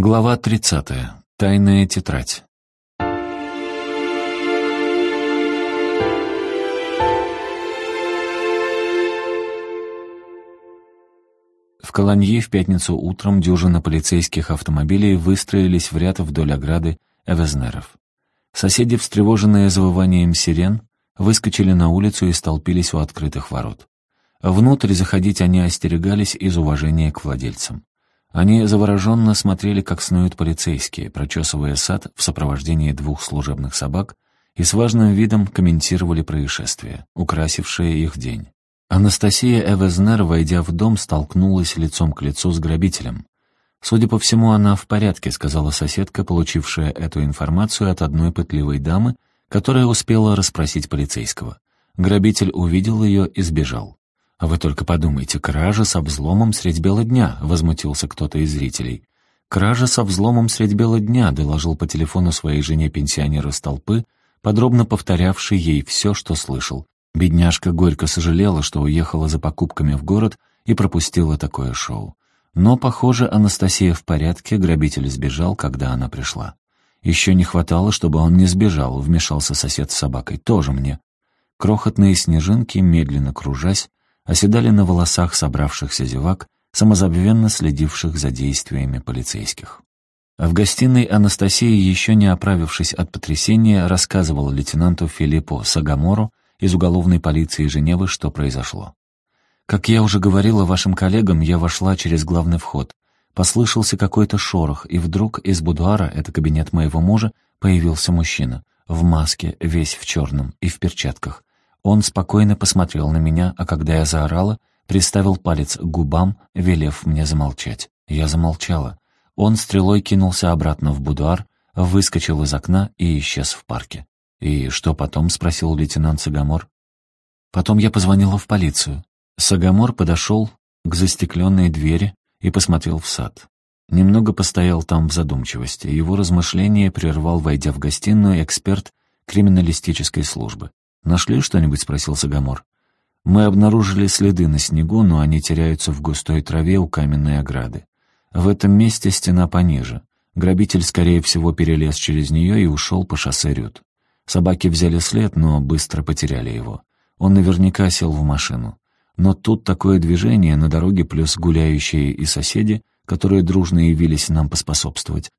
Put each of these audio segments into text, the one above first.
Глава 30. Тайная тетрадь. В Колонье в пятницу утром дюжина полицейских автомобилей выстроились в ряд вдоль ограды Эвезнеров. Соседи, встревоженные завыванием сирен, выскочили на улицу и столпились у открытых ворот. Внутрь заходить они остерегались из уважения к владельцам. Они завороженно смотрели, как снуют полицейские, прочесывая сад в сопровождении двух служебных собак, и с важным видом комментировали происшествие, украсившее их день. Анастасия Эвезнер, войдя в дом, столкнулась лицом к лицу с грабителем. «Судя по всему, она в порядке», — сказала соседка, получившая эту информацию от одной пытливой дамы, которая успела расспросить полицейского. Грабитель увидел ее и сбежал. «А вы только подумайте, кража со взломом средь бела дня», — возмутился кто-то из зрителей. «Кража со взломом средь бела дня», — доложил по телефону своей жене пенсионер из толпы, подробно повторявший ей все, что слышал. Бедняжка горько сожалела, что уехала за покупками в город и пропустила такое шоу. Но, похоже, Анастасия в порядке, грабитель сбежал, когда она пришла. Еще не хватало, чтобы он не сбежал, вмешался сосед с собакой. Тоже мне. Крохотные снежинки, медленно кружась, оседали на волосах собравшихся зевак, самозабвенно следивших за действиями полицейских. В гостиной Анастасия, еще не оправившись от потрясения, рассказывала лейтенанту Филиппу Сагамору из уголовной полиции Женевы, что произошло. «Как я уже говорила вашим коллегам, я вошла через главный вход. Послышался какой-то шорох, и вдруг из будуара, это кабинет моего мужа, появился мужчина. В маске, весь в черном и в перчатках. Он спокойно посмотрел на меня, а когда я заорала, приставил палец к губам, велев мне замолчать. Я замолчала. Он стрелой кинулся обратно в будуар, выскочил из окна и исчез в парке. «И что потом?» — спросил лейтенант Сагамор. «Потом я позвонила в полицию». Сагамор подошел к застекленной двери и посмотрел в сад. Немного постоял там в задумчивости. Его размышления прервал, войдя в гостиную, эксперт криминалистической службы. «Нашли что-нибудь?» — спросил Сагамор. «Мы обнаружили следы на снегу, но они теряются в густой траве у каменной ограды. В этом месте стена пониже. Грабитель, скорее всего, перелез через нее и ушел по шоссе Рют. Собаки взяли след, но быстро потеряли его. Он наверняка сел в машину. Но тут такое движение на дороге плюс гуляющие и соседи, которые дружно явились нам поспособствовать.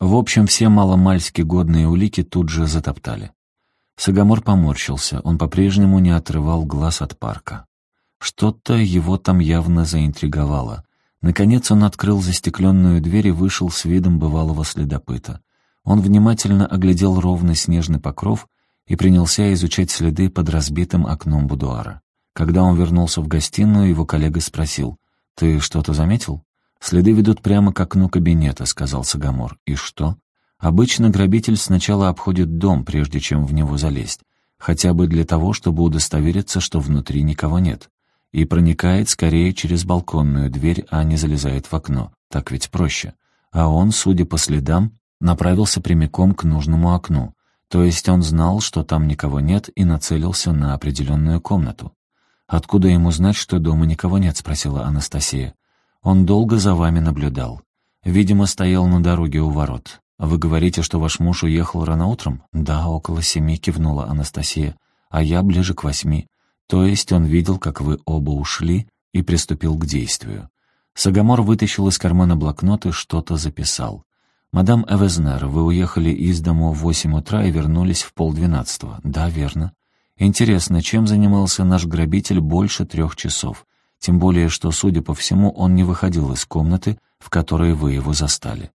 В общем, все маломальски годные улики тут же затоптали. Сагамор поморщился, он по-прежнему не отрывал глаз от парка. Что-то его там явно заинтриговало. Наконец он открыл застекленную дверь и вышел с видом бывалого следопыта. Он внимательно оглядел ровный снежный покров и принялся изучать следы под разбитым окном будуара. Когда он вернулся в гостиную, его коллега спросил, «Ты что-то заметил?» «Следы ведут прямо к окну кабинета», — сказал Сагамор. «И что?» Обычно грабитель сначала обходит дом, прежде чем в него залезть, хотя бы для того, чтобы удостовериться, что внутри никого нет, и проникает скорее через балконную дверь, а не залезает в окно. Так ведь проще. А он, судя по следам, направился прямиком к нужному окну, то есть он знал, что там никого нет, и нацелился на определенную комнату. «Откуда ему знать, что дома никого нет?» — спросила Анастасия. «Он долго за вами наблюдал. Видимо, стоял на дороге у ворот. «Вы говорите, что ваш муж уехал рано утром?» «Да, около семи», — кивнула Анастасия. «А я ближе к восьми. То есть он видел, как вы оба ушли и приступил к действию». Сагамор вытащил из кармана блокнот и что-то записал. «Мадам Эвезнер, вы уехали из дому в восемь утра и вернулись в полдвенадцатого». «Да, верно». «Интересно, чем занимался наш грабитель больше трех часов? Тем более, что, судя по всему, он не выходил из комнаты, в которой вы его застали».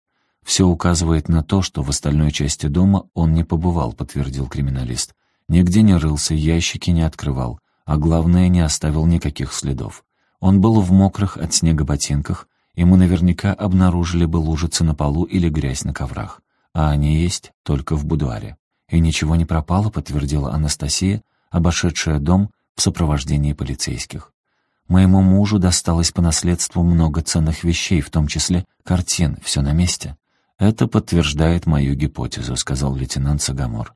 «Все указывает на то, что в остальной части дома он не побывал», — подтвердил криминалист. «Нигде не рылся, ящики не открывал, а главное, не оставил никаких следов. Он был в мокрых от снега ботинках, и мы наверняка обнаружили бы лужицы на полу или грязь на коврах. А они есть только в будуаре». «И ничего не пропало», — подтвердила Анастасия, обошедшая дом в сопровождении полицейских. «Моему мужу досталось по наследству много ценных вещей, в том числе картин, все на месте. «Это подтверждает мою гипотезу», — сказал лейтенант Сагамор.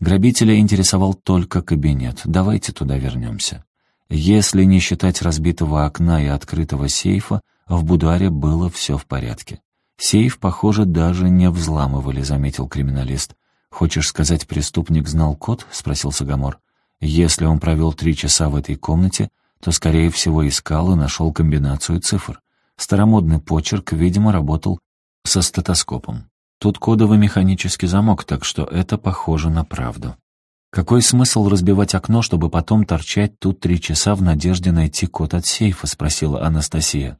Грабителя интересовал только кабинет. Давайте туда вернемся. Если не считать разбитого окна и открытого сейфа, в будуаре было все в порядке. «Сейф, похоже, даже не взламывали», — заметил криминалист. «Хочешь сказать, преступник знал код?» — спросил Сагамор. «Если он провел три часа в этой комнате, то, скорее всего, искал и нашел комбинацию цифр. Старомодный почерк, видимо, работал со стетоскопом. Тут кодовый механический замок, так что это похоже на правду. «Какой смысл разбивать окно, чтобы потом торчать тут три часа в надежде найти код от сейфа?» — спросила Анастасия.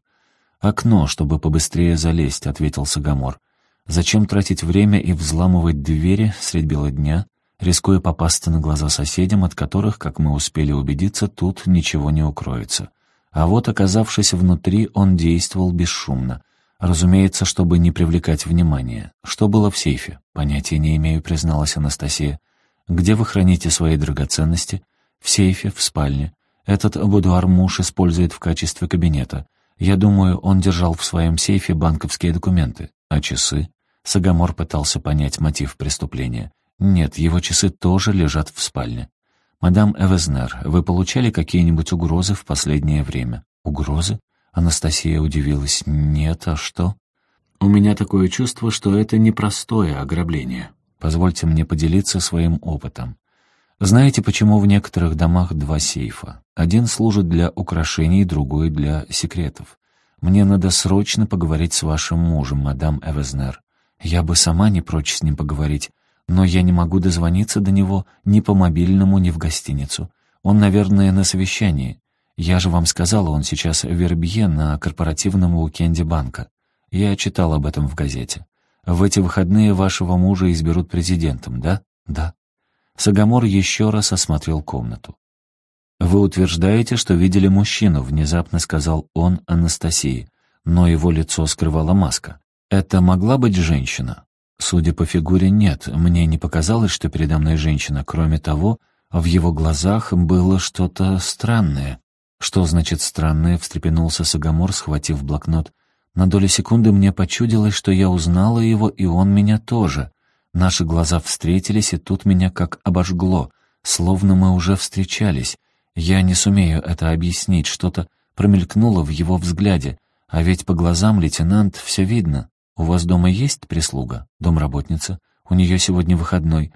«Окно, чтобы побыстрее залезть», — ответил Сагамор. «Зачем тратить время и взламывать двери средь бела дня, рискуя попасться на глаза соседям, от которых, как мы успели убедиться, тут ничего не укроется?» А вот, оказавшись внутри, он действовал бесшумно. Разумеется, чтобы не привлекать внимания. Что было в сейфе? Понятия не имею, призналась Анастасия. Где вы храните свои драгоценности? В сейфе, в спальне. Этот будуар муж использует в качестве кабинета. Я думаю, он держал в своем сейфе банковские документы. А часы? Сагамор пытался понять мотив преступления. Нет, его часы тоже лежат в спальне. «Мадам Эвезнер, вы получали какие-нибудь угрозы в последнее время?» «Угрозы?» Анастасия удивилась. «Нет, а что?» «У меня такое чувство, что это непростое ограбление. Позвольте мне поделиться своим опытом. Знаете, почему в некоторых домах два сейфа? Один служит для украшений, другой для секретов. Мне надо срочно поговорить с вашим мужем, мадам Эвезнер. Я бы сама не прочь с ним поговорить, но я не могу дозвониться до него ни по мобильному, ни в гостиницу. Он, наверное, на совещании. Я же вам сказала, он сейчас в Вербье на корпоративном уикенде банка. Я читал об этом в газете. В эти выходные вашего мужа изберут президентом, да? Да. Сагамор еще раз осмотрел комнату. «Вы утверждаете, что видели мужчину», — внезапно сказал он Анастасии, но его лицо скрывала маска. «Это могла быть женщина?» Судя по фигуре, нет. Мне не показалось, что передо мной женщина. Кроме того, в его глазах было что-то странное. «Что значит странное?» — встрепенулся Сагамор, схватив блокнот. На долю секунды мне почудилось, что я узнала его, и он меня тоже. Наши глаза встретились, и тут меня как обожгло, словно мы уже встречались. Я не сумею это объяснить, что-то промелькнуло в его взгляде, а ведь по глазам лейтенант все видно. У вас дома есть прислуга, домработница? У нее сегодня выходной.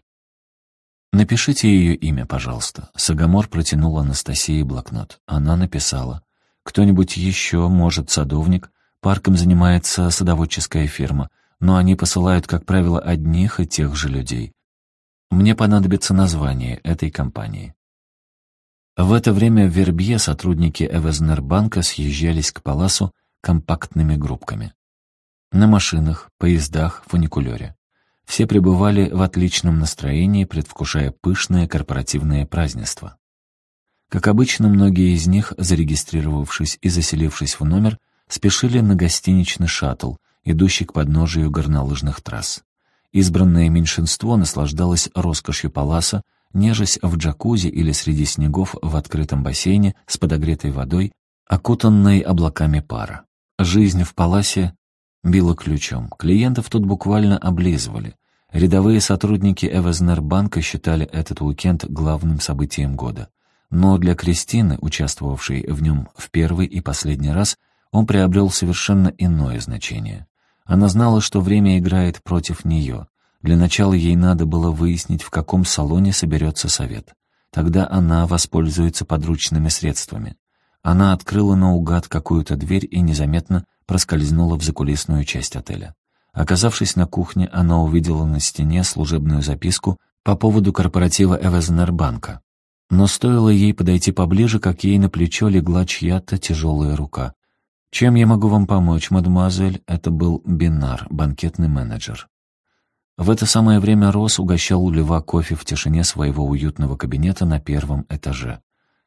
Напишите ее имя, пожалуйста. Сагамор протянул Анастасии блокнот. Она написала. Кто-нибудь еще, может, садовник? Парком занимается садоводческая фирма, но они посылают, как правило, одних и тех же людей. Мне понадобится название этой компании. В это время в Вербье сотрудники Эвезнербанка съезжались к Паласу компактными группками. На машинах, поездах, фуникулере. Все пребывали в отличном настроении, предвкушая пышное корпоративное празднество. Как обычно, многие из них, зарегистрировавшись и заселившись в номер, спешили на гостиничный шаттл, идущий к подножию горнолыжных трасс. Избранное меньшинство наслаждалось роскошью Паласа, нежась в джакузи или среди снегов в открытом бассейне с подогретой водой, окутанной облаками пара. Жизнь в Паласе била ключом. Клиентов тут буквально облизывали. Рядовые сотрудники Эвезнербанка считали этот уикенд главным событием года. Но для Кристины, участвовавшей в нем в первый и последний раз, он приобрел совершенно иное значение. Она знала, что время играет против нее. Для начала ей надо было выяснить, в каком салоне соберется совет. Тогда она воспользуется подручными средствами. Она открыла наугад какую-то дверь и незаметно проскользнула в закулисную часть отеля. Оказавшись на кухне, она увидела на стене служебную записку по поводу корпоратива Эвезнербанка. Но стоило ей подойти поближе, как ей на плечо легла чья-то тяжелая рука. «Чем я могу вам помочь, мадемуазель?» Это был Бинар, банкетный менеджер. В это самое время Рос угощал Льва кофе в тишине своего уютного кабинета на первом этаже.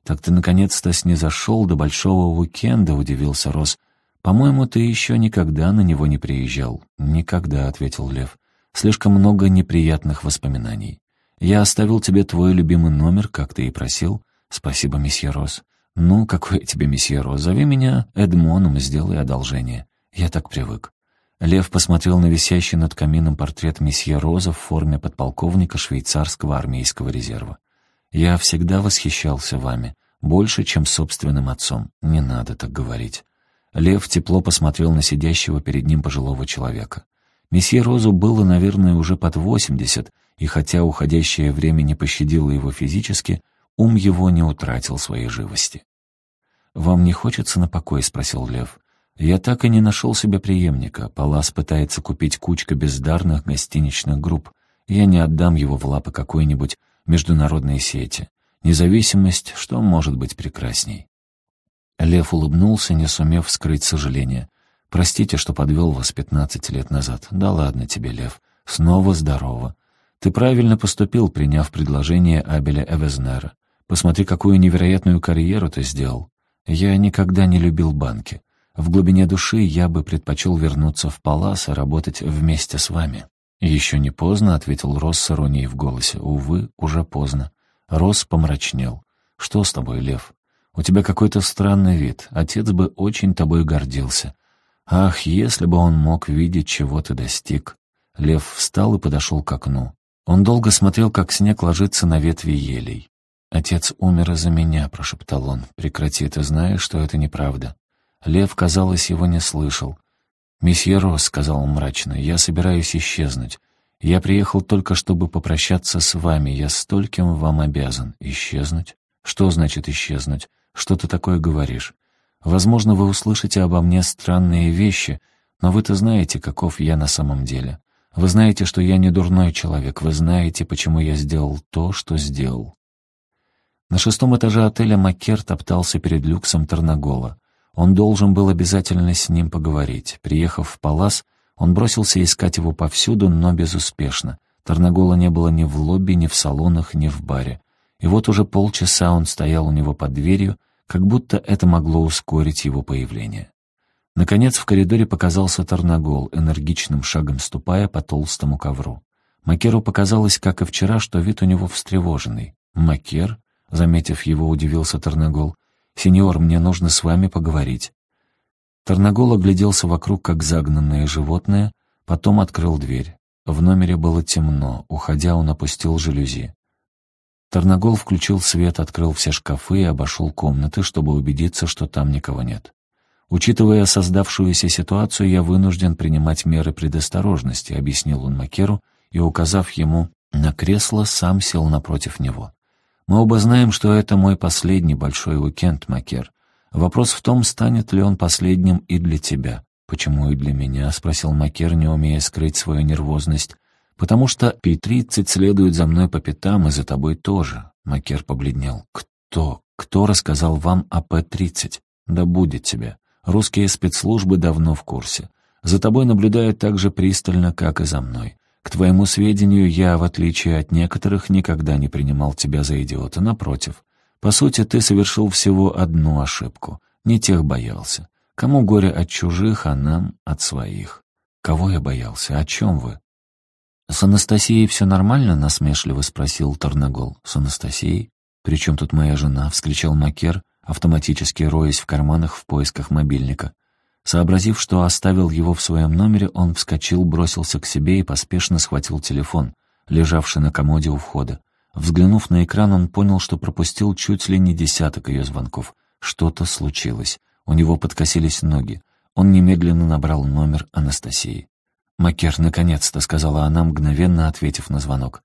«Так ты наконец-то снизошел до большого уикенда», — удивился Рос. «По-моему, ты еще никогда на него не приезжал». «Никогда», — ответил Лев. «Слишком много неприятных воспоминаний. Я оставил тебе твой любимый номер, как ты и просил. Спасибо, месье Рос. «Ну, какой я тебе месье Роз, зови меня Эдмоном и сделай одолжение. Я так привык». Лев посмотрел на висящий над камином портрет месье Роза в форме подполковника швейцарского армейского резерва. «Я всегда восхищался вами, больше, чем собственным отцом. Не надо так говорить». Лев тепло посмотрел на сидящего перед ним пожилого человека. Месье Розу было, наверное, уже под восемьдесят, и хотя уходящее время не пощадило его физически, ум его не утратил своей живости. «Вам не хочется на покой?» — спросил Лев. «Я так и не нашел себе преемника. Палас пытается купить кучка бездарных гостиничных групп. Я не отдам его в лапы какой-нибудь международной сети. Независимость, что может быть прекрасней?» Лев улыбнулся, не сумев скрыть сожаление. «Простите, что подвел вас пятнадцать лет назад. Да ладно тебе, Лев. Снова здорово. Ты правильно поступил, приняв предложение Абеля Эвезнера. Посмотри, какую невероятную карьеру ты сделал. Я никогда не любил банки. В глубине души я бы предпочел вернуться в Палас и работать вместе с вами». «Еще не поздно», — ответил Росс с иронией в голосе. «Увы, уже поздно». Росс помрачнел. «Что с тобой, Лев? У тебя какой-то странный вид. Отец бы очень тобой гордился. Ах, если бы он мог видеть, чего ты достиг». Лев встал и подошел к окну. Он долго смотрел, как снег ложится на ветви елей. «Отец умер из-за меня», — прошептал он. «Прекрати, ты знаешь, что это неправда». Лев, казалось, его не слышал. «Месье Росс», — сказал он мрачно, — «я собираюсь исчезнуть. Я приехал только, чтобы попрощаться с вами. Я стольким вам обязан. Исчезнуть? Что значит исчезнуть? Что ты такое говоришь? Возможно, вы услышите обо мне странные вещи, но вы-то знаете, каков я на самом деле. Вы знаете, что я не дурной человек. Вы знаете, почему я сделал то, что сделал». На шестом этаже отеля Маккер топтался перед люксом Тарнагола. Он должен был обязательно с ним поговорить. Приехав в Палас, он бросился искать его повсюду, но безуспешно. Тарнагола не было ни в лобби, ни в салонах, ни в баре. И вот уже полчаса он стоял у него под дверью, как будто это могло ускорить его появление. Наконец в коридоре показался Тарнагол, энергичным шагом ступая по толстому ковру. Макеру показалось, как и вчера, что вид у него встревоженный. «Макер?» — заметив его, удивился Тарнагол. «Сеньор, мне нужно с вами поговорить». Тарнагол огляделся вокруг, как загнанное животное, потом открыл дверь. В номере было темно, уходя, он опустил жалюзи. Тарнагол включил свет, открыл все шкафы и обошел комнаты, чтобы убедиться, что там никого нет. «Учитывая создавшуюся ситуацию, я вынужден принимать меры предосторожности», — объяснил он Макеру, и, указав ему на кресло, сам сел напротив него. «Мы оба знаем, что это мой последний большой уикенд, Макер. Вопрос в том, станет ли он последним и для тебя». «Почему и для меня?» — спросил Макер, не умея скрыть свою нервозность. «Потому что Пи-30 следует за мной по пятам, и за тобой тоже». Макер побледнел. «Кто? Кто рассказал вам о П-30?» «Да будет тебе. Русские спецслужбы давно в курсе. За тобой наблюдают так же пристально, как и за мной. К твоему сведению, я, в отличие от некоторых, никогда не принимал тебя за идиота. Напротив. По сути, ты совершил всего одну ошибку. Не тех боялся. Кому горе от чужих, а нам от своих. Кого я боялся? О чем вы? «С Анастасией все нормально?» — насмешливо спросил Тарнагол. «С Анастасией? При чем тут моя жена?» — вскричал Макер, автоматически роясь в карманах в поисках мобильника. Сообразив, что оставил его в своем номере, он вскочил, бросился к себе и поспешно схватил телефон, лежавший на комоде у входа. Взглянув на экран, он понял, что пропустил чуть ли не десяток ее звонков. Что-то случилось. У него подкосились ноги. Он немедленно набрал номер Анастасии. «Макер, наконец-то», — сказала она, мгновенно ответив на звонок.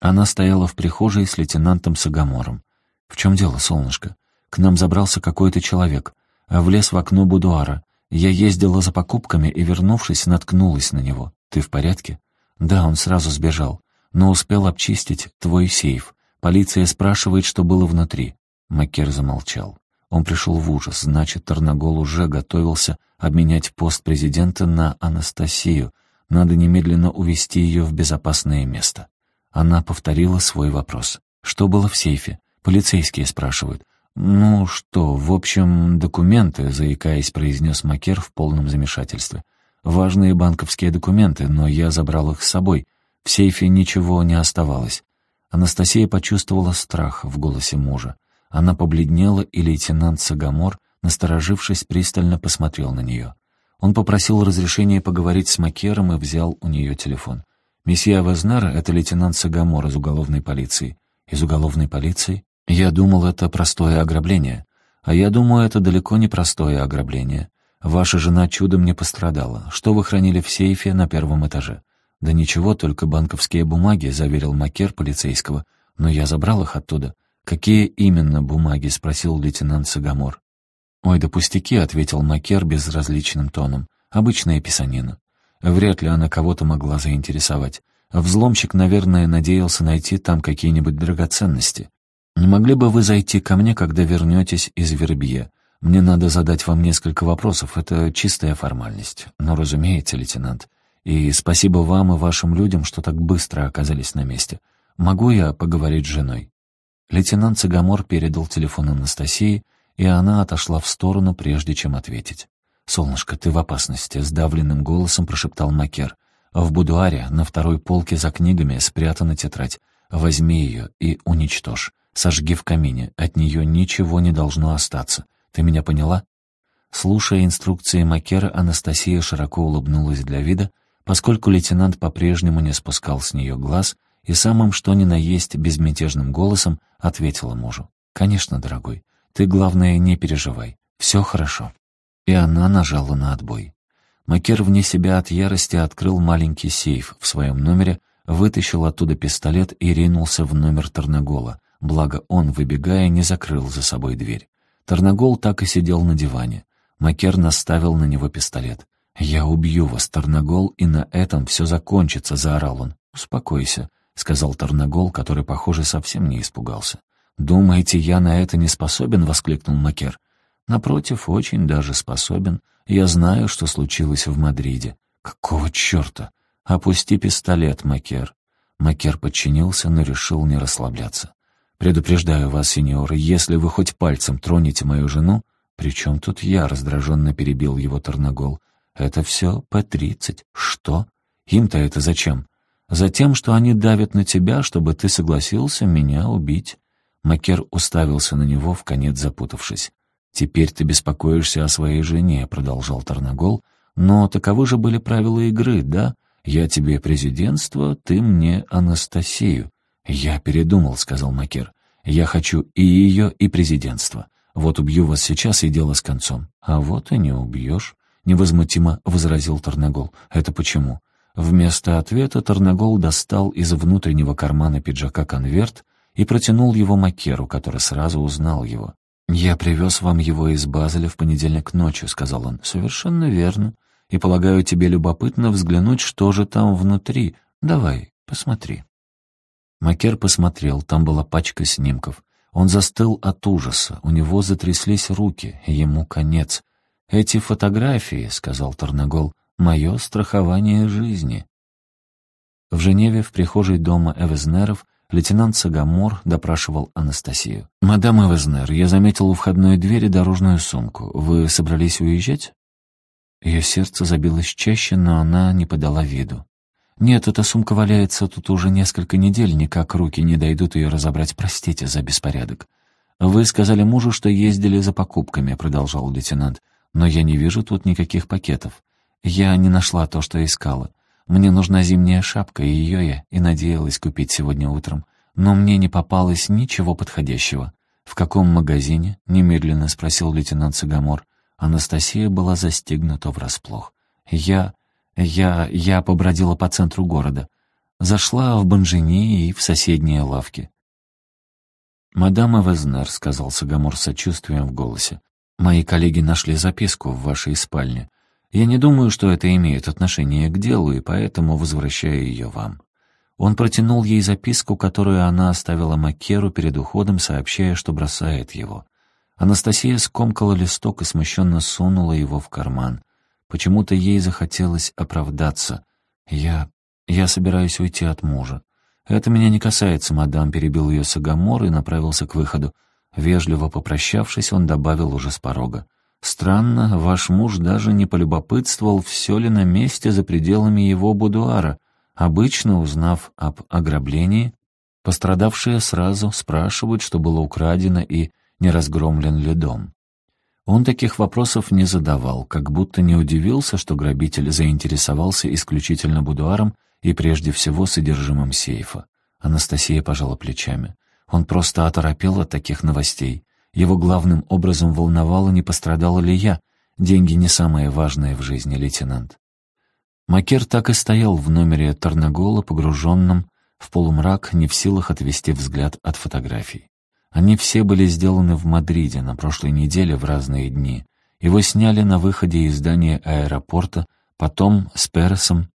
Она стояла в прихожей с лейтенантом Сагамором. «В чем дело, солнышко?» К нам забрался какой-то человек, а влез в окно будуара. Я ездила за покупками и, вернувшись, наткнулась на него. Ты в порядке? Да, он сразу сбежал, но успел обчистить твой сейф. Полиция спрашивает, что было внутри. Макер замолчал. Он пришел в ужас, значит, Тарнагол уже готовился обменять пост президента на Анастасию. Надо немедленно увести ее в безопасное место. Она повторила свой вопрос. Что было в сейфе? Полицейские спрашивают. «Ну что, в общем, документы», — заикаясь, произнес Макер в полном замешательстве. «Важные банковские документы, но я забрал их с собой. В сейфе ничего не оставалось». Анастасия почувствовала страх в голосе мужа. Она побледнела, и лейтенант Сагамор, насторожившись, пристально посмотрел на нее. Он попросил разрешения поговорить с Макером и взял у нее телефон. «Месье Авазнара — это лейтенант Сагамор из уголовной полиции». «Из уголовной полиции?» Я думал, это простое ограбление. А я думаю, это далеко не простое ограбление. Ваша жена чудом не пострадала. Что вы хранили в сейфе на первом этаже?» «Да ничего, только банковские бумаги», — заверил Макер полицейского. «Но я забрал их оттуда». «Какие именно бумаги?» — спросил лейтенант Сагамор. «Ой, да пустяки», — ответил Макер безразличным тоном. «Обычная писанина». Вряд ли она кого-то могла заинтересовать. Взломщик, наверное, надеялся найти там какие-нибудь драгоценности. «Не могли бы вы зайти ко мне, когда вернетесь из Вербье? Мне надо задать вам несколько вопросов, это чистая формальность. Но, разумеется, лейтенант. И спасибо вам и вашим людям, что так быстро оказались на месте. Могу я поговорить с женой?» Лейтенант Цигамор передал телефон Анастасии, и она отошла в сторону, прежде чем ответить. «Солнышко, ты в опасности», — сдавленным голосом прошептал Макер. «В будуаре на второй полке за книгами спрятана тетрадь. Возьми ее и уничтожь. Сожги в камине, от нее ничего не должно остаться. Ты меня поняла?» Слушая инструкции Макера, Анастасия широко улыбнулась для вида, поскольку лейтенант по-прежнему не спускал с нее глаз и самым что ни на есть безмятежным голосом ответила мужу. «Конечно, дорогой, ты, главное, не переживай. Все хорошо». И она нажала на отбой. Макер вне себя от ярости открыл маленький сейф в своем номере, вытащил оттуда пистолет и ринулся в номер Тарнагола, благо он, выбегая, не закрыл за собой дверь. Тарнагол так и сидел на диване. Макер наставил на него пистолет. «Я убью вас, Тарнагол, и на этом все закончится», — заорал он. «Успокойся», — сказал Тарнагол, который, похоже, совсем не испугался. «Думаете, я на это не способен?» — воскликнул Макер. «Напротив, очень даже способен. Я знаю, что случилось в Мадриде». «Какого черта? Опусти пистолет, Макер». Макер подчинился, но решил не расслабляться. «Предупреждаю вас, сеньор, если вы хоть пальцем тронете мою жену...» «Причем тут я?» — раздраженно перебил его Тарнагол. «Это все П-30. Что? Им-то это зачем?» «Затем, что они давят на тебя, чтобы ты согласился меня убить». Макер уставился на него, в конец запутавшись. «Теперь ты беспокоишься о своей жене», — продолжал Тарнагол. «Но таковы же были правила игры, да? Я тебе президентство, ты мне Анастасию». «Я передумал», — сказал Макер. «Я хочу и ее, и президентство. Вот убью вас сейчас, и дело с концом». «А вот и не убьешь», — невозмутимо возразил Тарнагол. «Это почему?» Вместо ответа Тарнагол достал из внутреннего кармана пиджака конверт и протянул его Макеру, который сразу узнал его. «Я привез вам его из Базеля в понедельник ночью», — сказал он. «Совершенно верно. И, полагаю, тебе любопытно взглянуть, что же там внутри. Давай, посмотри». Макер посмотрел, там была пачка снимков. Он застыл от ужаса, у него затряслись руки, ему конец. «Эти фотографии», — сказал Тарнагол, — «мое страхование жизни». В Женеве, в прихожей дома Эвезнеров, Лейтенант Сагамор допрашивал Анастасию. «Мадам Эвезнер, я заметил у входной двери дорожную сумку. Вы собрались уезжать?» Ее сердце забилось чаще, но она не подала виду. «Нет, эта сумка валяется тут уже несколько недель, никак руки не дойдут ее разобрать, простите за беспорядок». «Вы сказали мужу, что ездили за покупками», — продолжал лейтенант. «Но я не вижу тут никаких пакетов. Я не нашла то, что искала. Мне нужна зимняя шапка, и ее я и надеялась купить сегодня утром. Но мне не попалось ничего подходящего. «В каком магазине?» — немедленно спросил лейтенант Сагамор. Анастасия была застигнута врасплох. «Я... я... я побродила по центру города. Зашла в Банжини и в соседние лавки». «Мадам Эвезнер», — сказал Сагамор с сочувствием в голосе, — «мои коллеги нашли записку в вашей спальне. Я не думаю, что это имеет отношение к делу, и поэтому возвращаю ее вам». Он протянул ей записку, которую она оставила Макеру перед уходом, сообщая, что бросает его. Анастасия скомкала листок и смущенно сунула его в карман. Почему-то ей захотелось оправдаться. «Я... я собираюсь уйти от мужа». «Это меня не касается, мадам», — перебил ее Сагамор и направился к выходу. Вежливо попрощавшись, он добавил уже с порога. Странно, ваш муж даже не полюбопытствовал, все ли на месте за пределами его будуара. Обычно, узнав об ограблении, пострадавшие сразу спрашивают, что было украдено и не разгромлен ли дом. Он таких вопросов не задавал, как будто не удивился, что грабитель заинтересовался исключительно будуаром и прежде всего содержимым сейфа. Анастасия пожала плечами. Он просто оторопел от таких новостей. Его главным образом волновало, не пострадала ли я. Деньги не самое важное в жизни, лейтенант. Макер так и стоял в номере Тарнагола, погруженном в полумрак, не в силах отвести взгляд от фотографий. Они все были сделаны в Мадриде на прошлой неделе в разные дни. Его сняли на выходе из здания аэропорта, потом с Пересом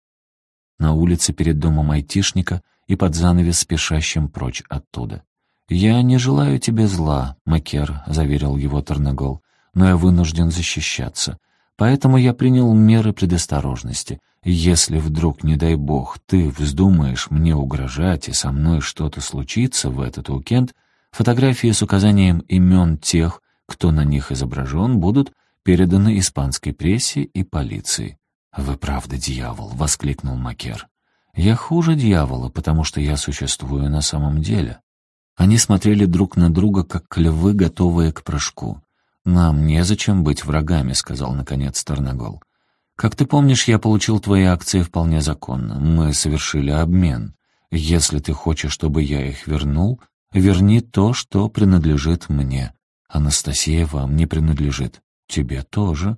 на улице перед домом айтишника и под занавес спешащим прочь оттуда. «Я не желаю тебе зла», — Макер заверил его Тарнагол, «но я вынужден защищаться. Поэтому я принял меры предосторожности. Если вдруг, не дай бог, ты вздумаешь мне угрожать и со мной что-то случится в этот уикенд, фотографии с указанием имен тех, кто на них изображен, будут переданы испанской прессе и полиции. «Вы правда дьявол!» — воскликнул Макер. «Я хуже дьявола, потому что я существую на самом деле». Они смотрели друг на друга, как львы, готовые к прыжку. «Нам незачем быть врагами», — сказал наконец Тарнагол. Как ты помнишь, я получил твои акции вполне законно. Мы совершили обмен. Если ты хочешь, чтобы я их вернул, верни то, что принадлежит мне. Анастасия вам не принадлежит. Тебе тоже.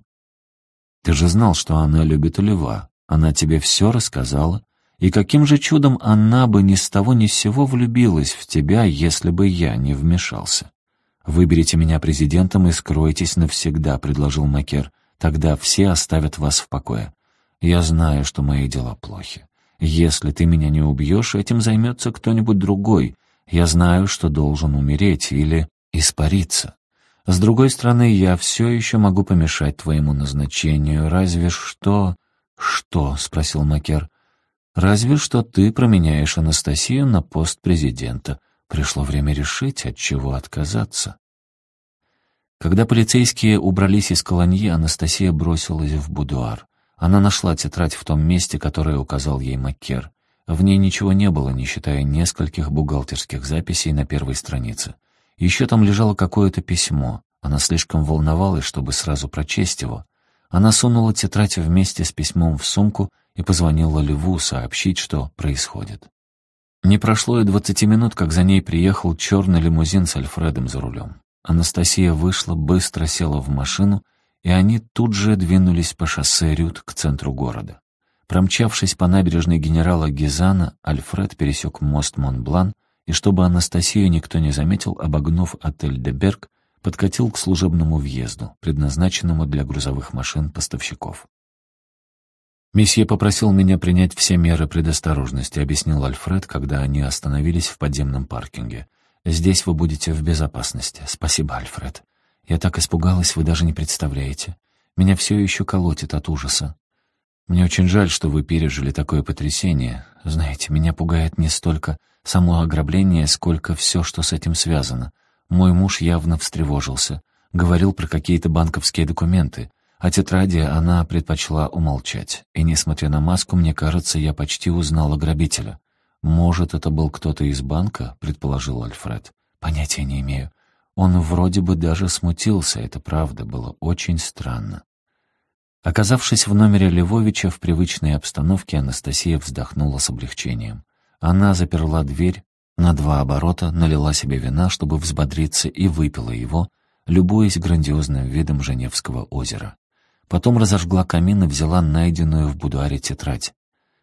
Ты же знал, что она любит льва. Она тебе все рассказала. И каким же чудом она бы ни с того ни с сего влюбилась в тебя, если бы я не вмешался? «Выберите меня президентом и скройтесь навсегда», — предложил Макер. Тогда все оставят вас в покое. Я знаю, что мои дела плохи. Если ты меня не убьешь, этим займется кто-нибудь другой. Я знаю, что должен умереть или испариться. С другой стороны, я все еще могу помешать твоему назначению, разве что...» «Что?» — спросил Макер. «Разве что ты променяешь Анастасию на пост президента. Пришло время решить, от чего отказаться». Когда полицейские убрались из колоньи, Анастасия бросилась в будуар. Она нашла тетрадь в том месте, которое указал ей Маккер. В ней ничего не было, не считая нескольких бухгалтерских записей на первой странице. Еще там лежало какое-то письмо. Она слишком волновалась, чтобы сразу прочесть его. Она сунула тетрадь вместе с письмом в сумку и позвонила Льву сообщить, что происходит. Не прошло и двадцати минут, как за ней приехал черный лимузин с Альфредом за рулем. Анастасия вышла, быстро села в машину, и они тут же двинулись по шоссе Рют к центру города. Промчавшись по набережной генерала Гизана, Альфред пересек мост Монблан и, чтобы Анастасию никто не заметил, обогнув отель «Деберг», подкатил к служебному въезду, предназначенному для грузовых машин-поставщиков. «Месье попросил меня принять все меры предосторожности», — объяснил Альфред, когда они остановились в подземном паркинге. Здесь вы будете в безопасности. Спасибо, Альфред. Я так испугалась, вы даже не представляете. Меня все еще колотит от ужаса. Мне очень жаль, что вы пережили такое потрясение. Знаете, меня пугает не столько само ограбление, сколько все, что с этим связано. Мой муж явно встревожился. Говорил про какие-то банковские документы. О тетради она предпочла умолчать. И, несмотря на маску, мне кажется, я почти узнала грабителя. «Может, это был кто-то из банка?» — предположил Альфред. «Понятия не имею. Он вроде бы даже смутился, это правда, было очень странно». Оказавшись в номере Львовича в привычной обстановке, Анастасия вздохнула с облегчением. Она заперла дверь на два оборота, налила себе вина, чтобы взбодриться, и выпила его, любуясь грандиозным видом Женевского озера. Потом разожгла камин и взяла найденную в будуаре тетрадь.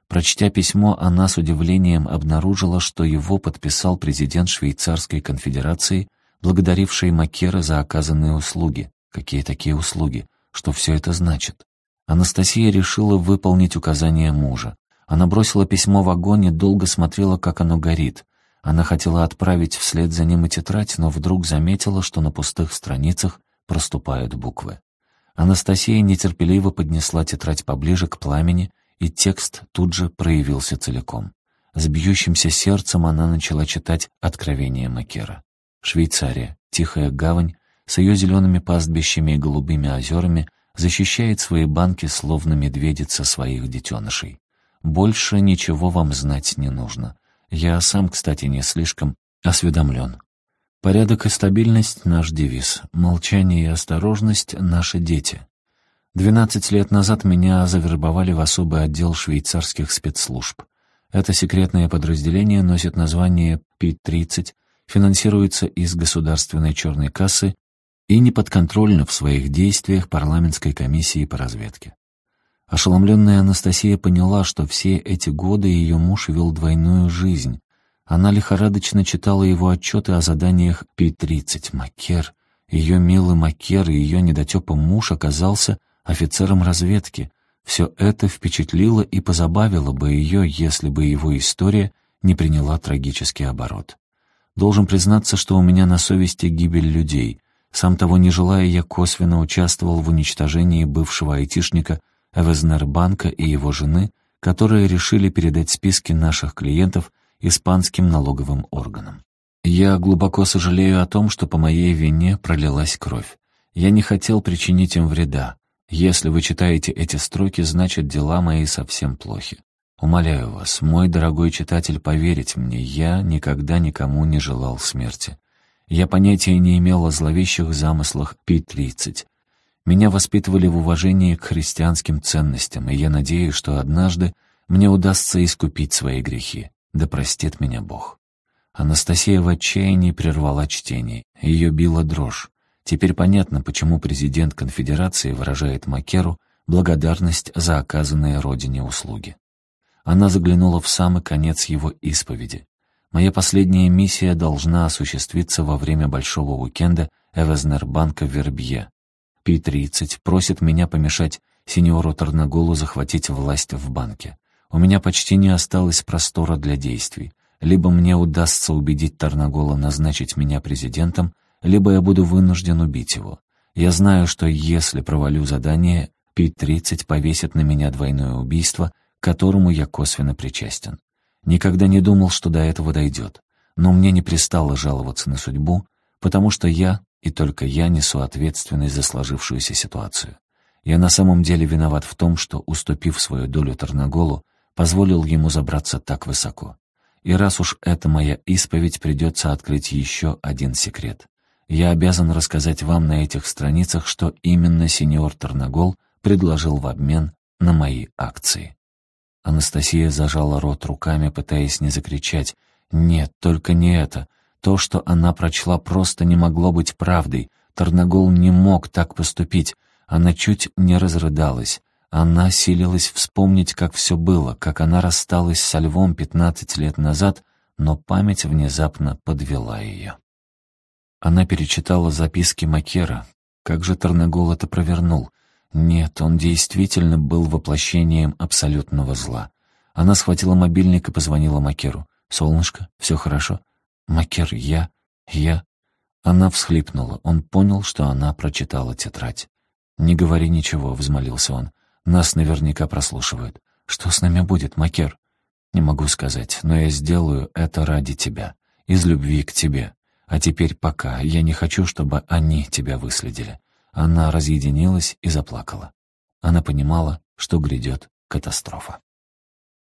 Прочтя письмо, она с удивлением обнаружила, что его подписал президент Швейцарской конфедерации, благодаривший Макера за оказанные услуги. Какие такие услуги? Что все это значит? Анастасия решила выполнить указания мужа. Она бросила письмо в огонь и долго смотрела, как оно горит. Она хотела отправить вслед за ним и тетрадь, но вдруг заметила, что на пустых страницах проступают буквы. Анастасия нетерпеливо поднесла тетрадь поближе к пламени и текст тут же проявился целиком. С бьющимся сердцем она начала читать «Откровение Макера». Швейцария, тихая гавань, с ее зелеными пастбищами и голубыми озерами защищает свои банки, словно медведица своих детенышей. Больше ничего вам знать не нужно. Я сам, кстати, не слишком осведомлен. Порядок и стабильность — наш девиз. Молчание и осторожность — наши дети. Двенадцать лет назад меня завербовали в особый отдел швейцарских спецслужб. Это секретное подразделение носит название Пи-30, финансируется из государственной черной кассы и не подконтрольна в своих действиях парламентской комиссии по разведке. Ошеломленная Анастасия поняла, что все эти годы ее муж вел двойную жизнь. Она лихорадочно читала его отчеты о заданиях Пи-30. Макер, ее милый Макер и ее недотепа муж оказался офицером разведки. Все это впечатлило и позабавило бы ее, если бы его история не приняла трагический оборот. Должен признаться, что у меня на совести гибель людей. Сам того не желая, я косвенно участвовал в уничтожении бывшего айтишника Эвезнербанка и его жены, которые решили передать списки наших клиентов испанским налоговым органам. Я глубоко сожалею о том, что по моей вине пролилась кровь. Я не хотел причинить им вреда. Если вы читаете эти строки, значит, дела мои совсем плохи. Умоляю вас, мой дорогой читатель, поверить мне, я никогда никому не желал смерти. Я понятия не имел о зловещих замыслах Пи-30. Меня воспитывали в уважении к христианским ценностям, и я надеюсь, что однажды мне удастся искупить свои грехи. Да простит меня Бог. Анастасия в отчаянии прервала чтение. Ее била дрожь. Теперь понятно, почему президент конфедерации выражает Макеру благодарность за оказанные родине услуги. Она заглянула в самый конец его исповеди. «Моя последняя миссия должна осуществиться во время большого уикенда Эвезнербанка в Вербье. Пи-30 просит меня помешать сеньору Тарнаголу захватить власть в банке. У меня почти не осталось простора для действий. Либо мне удастся убедить Тарнагола назначить меня президентом, либо я буду вынужден убить его. Я знаю, что если провалю задание, Пи-30 повесит на меня двойное убийство — к которому я косвенно причастен. Никогда не думал, что до этого дойдет. Но мне не пристало жаловаться на судьбу, потому что я, и только я, несу ответственность за сложившуюся ситуацию. Я на самом деле виноват в том, что, уступив свою долю Тарнаголу, позволил ему забраться так высоко. И раз уж это моя исповедь, придется открыть еще один секрет. Я обязан рассказать вам на этих страницах, что именно сеньор Тарнагол предложил в обмен на мои акции. Анастасия зажала рот руками, пытаясь не закричать. «Нет, только не это. То, что она прочла, просто не могло быть правдой. Тарнагол не мог так поступить. Она чуть не разрыдалась. Она силилась вспомнить, как все было, как она рассталась со львом пятнадцать лет назад, но память внезапно подвела ее. Она перечитала записки Макера. Как же Тарнагол это провернул? Нет, он действительно был воплощением абсолютного зла. Она схватила мобильник и позвонила Макеру. «Солнышко, все хорошо?» «Макер, я... я...» Она всхлипнула. Он понял, что она прочитала тетрадь. «Не говори ничего», — взмолился он. «Нас наверняка прослушивают. Что с нами будет, Макер?» «Не могу сказать, но я сделаю это ради тебя. Из любви к тебе. А теперь пока. Я не хочу, чтобы они тебя выследили. Она разъединилась и заплакала. Она понимала, что грядет катастрофа.